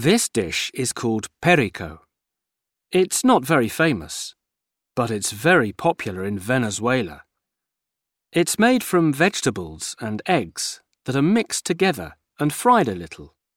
This dish is called perico. It's not very famous, but it's very popular in Venezuela. It's made from vegetables and eggs that are mixed together and fried a little.